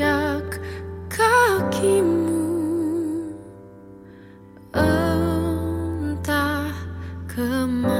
jejak kakimu entah kemana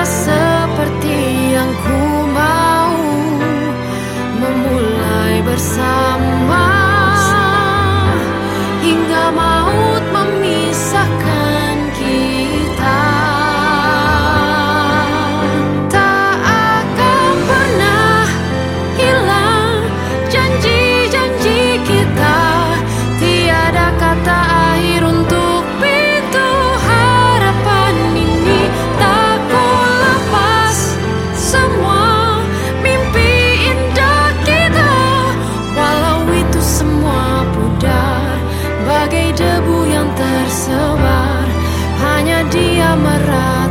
I said debu yang tersebar Hanya dia merata